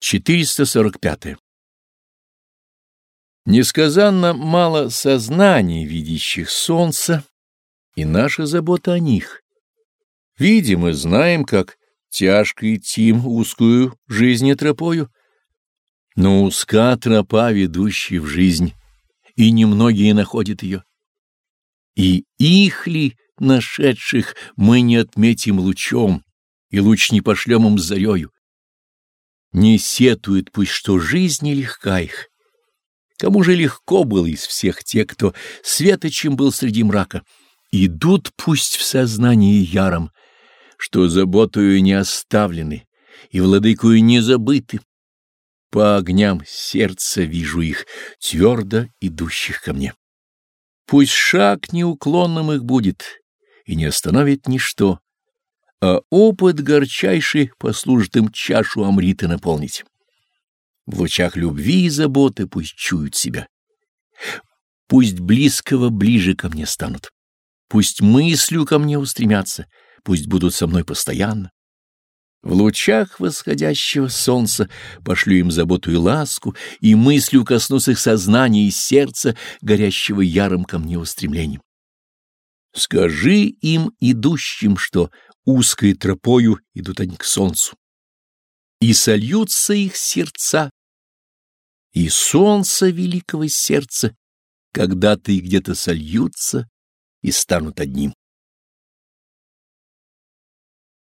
445. Несказанно мало сознаний, видящих солнце, и наша забота о них. Видим и знаем, как тяжко идти узкую жизнь тропою, но узка тропа, ведущая в жизнь, и немногие находят ее. И их ли, нашедших, мы не отметим лучом, и луч не пошлем им зарею, не сетует пусть, что жизнь нелегка их. Кому же легко было из всех тех, кто светочем был среди мрака? Идут пусть в сознании яром, что заботою не оставлены и владыкою не забыты. По огням сердца вижу их, твердо идущих ко мне. Пусть шаг неуклонным их будет, и не остановит ничто, а опыт горчайший послужит им чашу амрита наполнить. В лучах любви и заботы пусть чуют себя. Пусть близкого ближе ко мне станут. Пусть мыслью ко мне устремятся, пусть будут со мной постоянно. В лучах восходящего солнца пошлю им заботу и ласку, и мыслью коснусь их сознания и сердца, горящего ярым ко мне устремлением. Скажи им, идущим, что узкой тропою идут они к солнцу. И сольются их сердца, и солнце великого сердца когда-то и где-то сольются и станут одним.